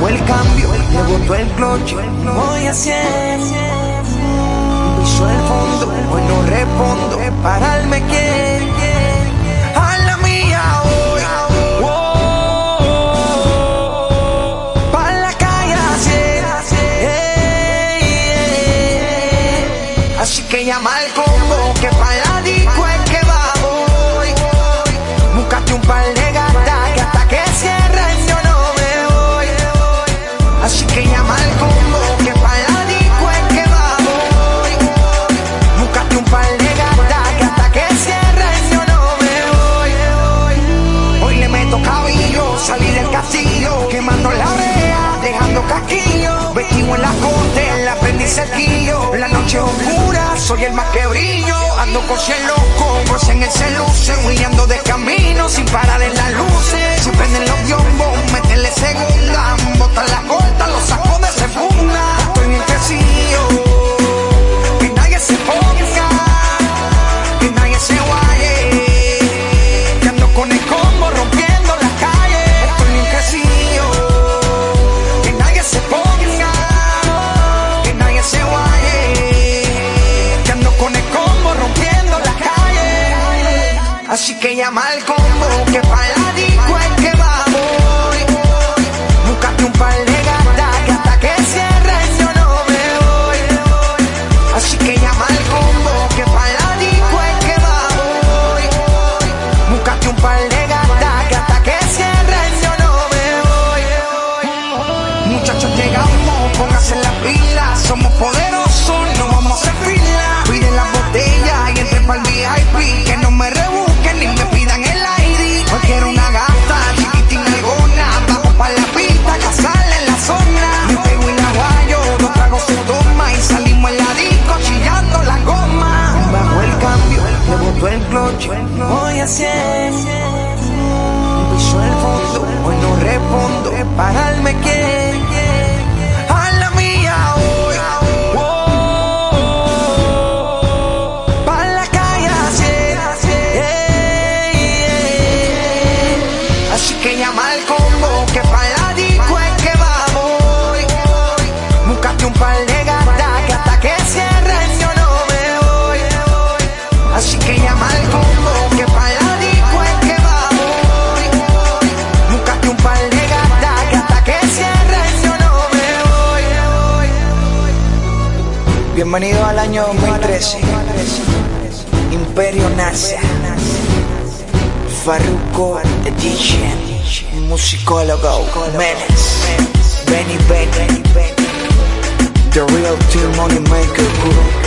Bajo el cambio, le botó el cloche. Voy a 100. Piso el fondo, hoy no respondo. Pararme quiere. A la mía hoy. Pa' la calle así. Que llama al combo que pa' soy el más que brillo. Ando con cien locos, en el celuce, huyendo de camino sin parar en las luces. Así que llama al combo que pa' la disco es que vamos. Búscate un par de gatas que hasta que cierren yo no me voy. Así que llama al combo que pa' la disco es que vamos. Búscate un par de gatas que hasta que cierren yo no me voy. Muchachos llegamos, pónganse en la pila, somos poderosos, no vamos a hacer fila. Piden la botella y entre pa'l VIP, que no me voy Bienvenido al año 2013. Imperio nace. Farruko Edition. Musicólogo Menes. Benny Benny. The real team money maker group.